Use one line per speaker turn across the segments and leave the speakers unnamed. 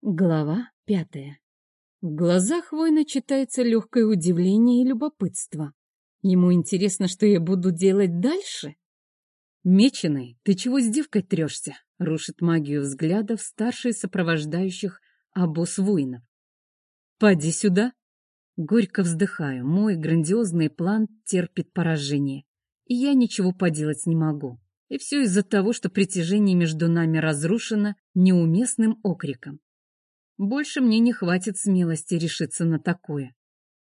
Глава пятая. В глазах воина читается легкое удивление и любопытство. Ему интересно, что я буду делать дальше? «Меченый, ты чего с девкой трешься?» — рушит магию взглядов старший сопровождающих обоз воинов. «Поди сюда!» Горько вздыхаю, мой грандиозный план терпит поражение, и я ничего поделать не могу. И все из-за того, что притяжение между нами разрушено неуместным окриком. Больше мне не хватит смелости решиться на такое.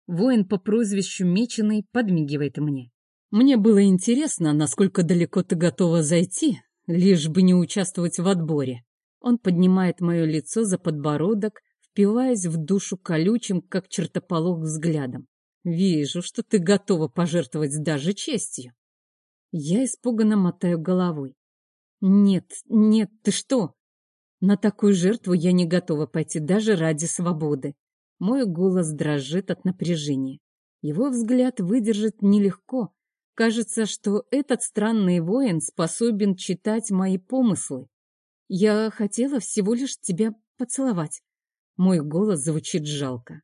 Воин по прозвищу Меченый подмигивает мне. Мне было интересно, насколько далеко ты готова зайти, лишь бы не участвовать в отборе. Он поднимает мое лицо за подбородок, впиваясь в душу колючим, как чертополох, взглядом. Вижу, что ты готова пожертвовать даже честью. Я испуганно мотаю головой. Нет, нет, ты что? На такую жертву я не готова пойти даже ради свободы. Мой голос дрожит от напряжения. Его взгляд выдержать нелегко. Кажется, что этот странный воин способен читать мои помыслы. Я хотела всего лишь тебя поцеловать. Мой голос звучит жалко.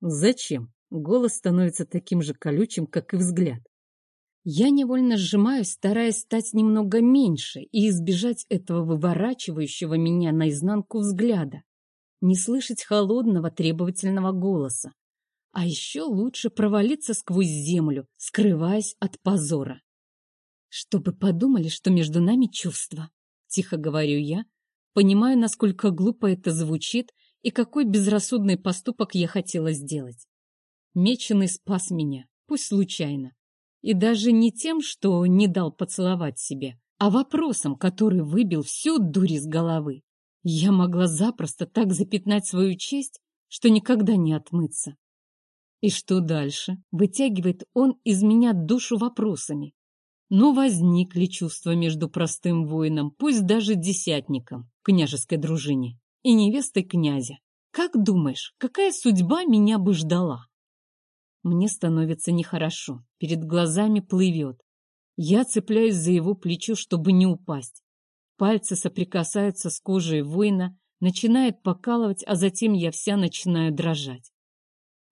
Зачем? Голос становится таким же колючим, как и взгляд. Я невольно сжимаюсь, стараясь стать немного меньше и избежать этого выворачивающего меня наизнанку взгляда. Не слышать холодного требовательного голоса. А еще лучше провалиться сквозь землю, скрываясь от позора. Чтобы подумали, что между нами чувства. Тихо говорю я, понимаю, насколько глупо это звучит и какой безрассудный поступок я хотела сделать. Меченый спас меня, пусть случайно. И даже не тем, что не дал поцеловать себе, а вопросом, который выбил всю дурь из головы. Я могла запросто так запятнать свою честь, что никогда не отмыться. И что дальше? Вытягивает он из меня душу вопросами. Но возникли чувства между простым воином, пусть даже десятником, княжеской дружине, и невестой князя. Как думаешь, какая судьба меня бы ждала? Мне становится нехорошо, перед глазами плывет. Я цепляюсь за его плечо, чтобы не упасть. Пальцы соприкасаются с кожей воина, начинает покалывать, а затем я вся начинаю дрожать.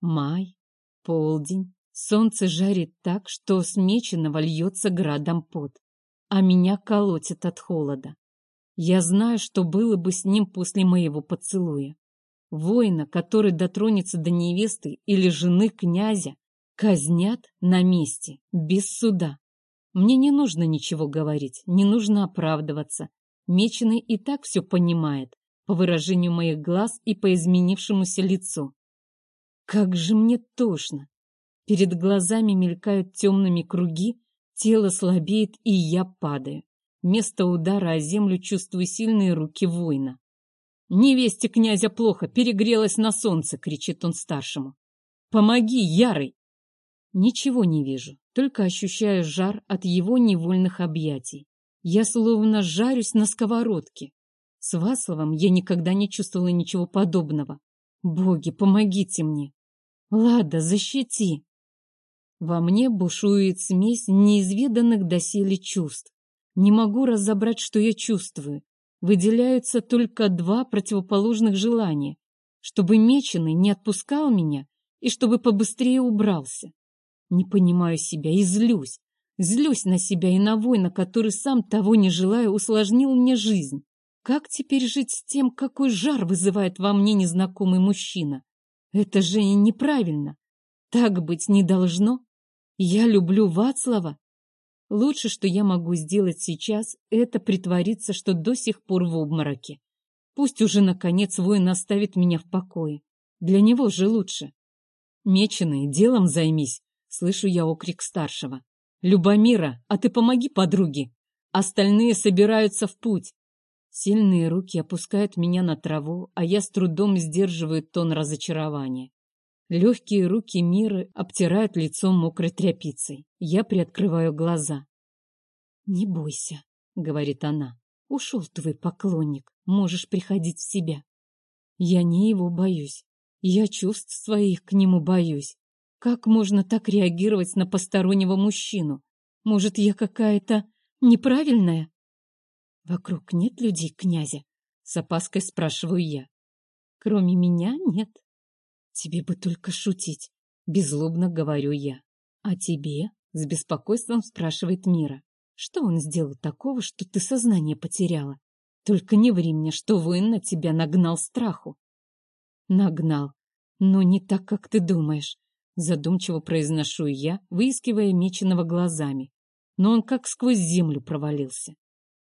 Май, полдень, солнце жарит так, что смеченного льется градом пот, а меня колотит от холода. Я знаю, что было бы с ним после моего поцелуя. Воина, который дотронется до невесты или жены князя, казнят на месте, без суда. Мне не нужно ничего говорить, не нужно оправдываться. Меченый и так все понимает, по выражению моих глаз и по изменившемуся лицу. Как же мне тошно! Перед глазами мелькают темными круги, тело слабеет, и я падаю. Вместо удара о землю чувствую сильные руки воина. «Невесте князя плохо, перегрелась на солнце!» — кричит он старшему. «Помоги, Ярый!» Ничего не вижу, только ощущаю жар от его невольных объятий. Я словно жарюсь на сковородке. С Васловым я никогда не чувствовала ничего подобного. Боги, помогите мне! Лада, защити! Во мне бушует смесь неизведанных доселе чувств. Не могу разобрать, что я чувствую выделяются только два противоположных желания, чтобы меченый не отпускал меня и чтобы побыстрее убрался. Не понимаю себя и злюсь. Злюсь на себя и на воина, который сам того не желая усложнил мне жизнь. Как теперь жить с тем, какой жар вызывает во мне незнакомый мужчина? Это же неправильно. Так быть не должно. Я люблю Вацлава, Лучше, что я могу сделать сейчас, это притвориться, что до сих пор в обмороке. Пусть уже, наконец, воин оставит меня в покое. Для него же лучше. Меченый, делом займись, слышу я окрик старшего. Любомира, а ты помоги подруге. Остальные собираются в путь. Сильные руки опускают меня на траву, а я с трудом сдерживаю тон разочарования. Легкие руки Миры обтирают лицо мокрой тряпицей. Я приоткрываю глаза. «Не бойся», — говорит она. «Ушел твой поклонник. Можешь приходить в себя». Я не его боюсь. Я чувств своих к нему боюсь. Как можно так реагировать на постороннего мужчину? Может, я какая-то неправильная? Вокруг нет людей князя? С опаской спрашиваю я. Кроме меня нет. Тебе бы только шутить, беззлобно говорю я. А тебе? С беспокойством спрашивает Мира. Что он сделал такого, что ты сознание потеряла? Только не ври мне, что воин на тебя нагнал страху. Нагнал. Но не так, как ты думаешь. Задумчиво произношу я, выискивая меченого глазами. Но он как сквозь землю провалился.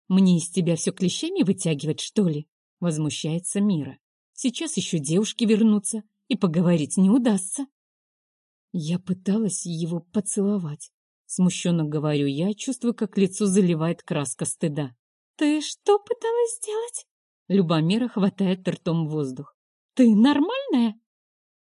Мне из тебя все клещами вытягивать, что ли? Возмущается Мира. Сейчас еще девушки вернутся, и поговорить не удастся. Я пыталась его поцеловать. Смущенно говорю я, чувствую, как лицо заливает краска стыда. «Ты что пыталась сделать?» Любомира хватает ртом воздух. «Ты нормальная?»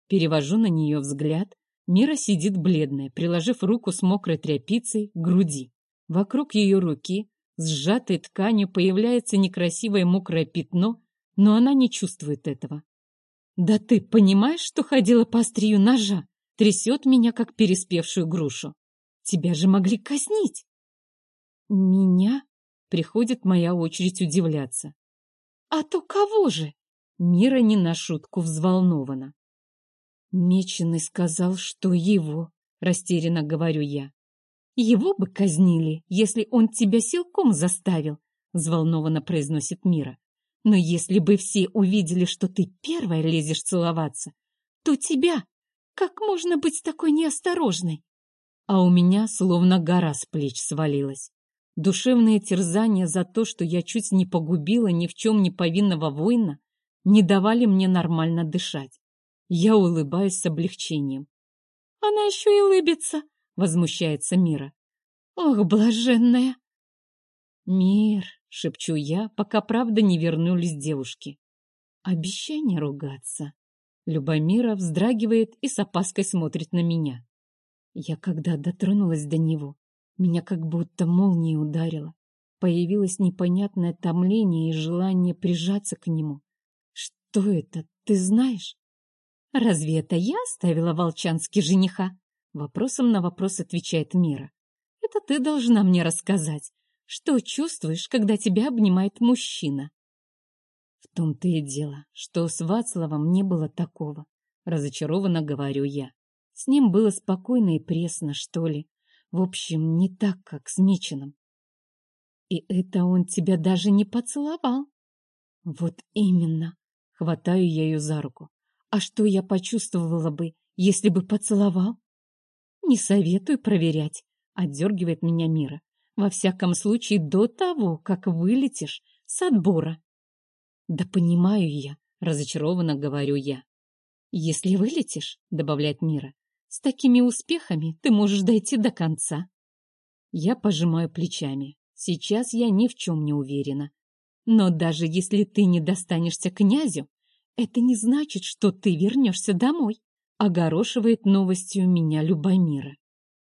Перевожу на нее взгляд. Мира сидит бледная, приложив руку с мокрой тряпицей к груди. Вокруг ее руки, сжатой тканью, появляется некрасивое мокрое пятно, но она не чувствует этого. «Да ты понимаешь, что ходила по острию ножа?» Трясет меня, как переспевшую грушу. Тебя же могли казнить. Меня? Приходит моя очередь удивляться. А то кого же? Мира не на шутку взволнована. Меченый сказал, что его, растерянно говорю я. Его бы казнили, если он тебя силком заставил, взволнованно произносит Мира. Но если бы все увидели, что ты первая лезешь целоваться, то тебя как можно быть такой неосторожной? А у меня словно гора с плеч свалилась. Душевные терзания за то, что я чуть не погубила ни в чем не повинного воина, не давали мне нормально дышать. Я улыбаюсь с облегчением. «Она еще и улыбится!» — возмущается Мира. «Ох, блаженная!» «Мир!» — шепчу я, пока правда не вернулись девушки. «Обещай не ругаться!» Любомира вздрагивает и с опаской смотрит на меня. Я когда дотронулась до него, меня как будто молнией ударило. Появилось непонятное томление и желание прижаться к нему. Что это, ты знаешь? Разве это я оставила волчанский жениха? Вопросом на вопрос отвечает Мира. Это ты должна мне рассказать. Что чувствуешь, когда тебя обнимает мужчина? В том-то и дело, что с Вацлавом не было такого. Разочарованно говорю я. С ним было спокойно и пресно, что ли. В общем, не так, как с Мичином. И это он тебя даже не поцеловал. Вот именно. Хватаю я ее за руку. А что я почувствовала бы, если бы поцеловал? Не советую проверять, отдергивает меня Мира. Во всяком случае, до того, как вылетишь с отбора. Да понимаю я, разочарованно говорю я. Если вылетишь, добавляет Мира, с такими успехами ты можешь дойти до конца. Я пожимаю плечами. Сейчас я ни в чем не уверена. Но даже если ты не достанешься князю, это не значит, что ты вернешься домой. Огорошивает новостью меня Любомира.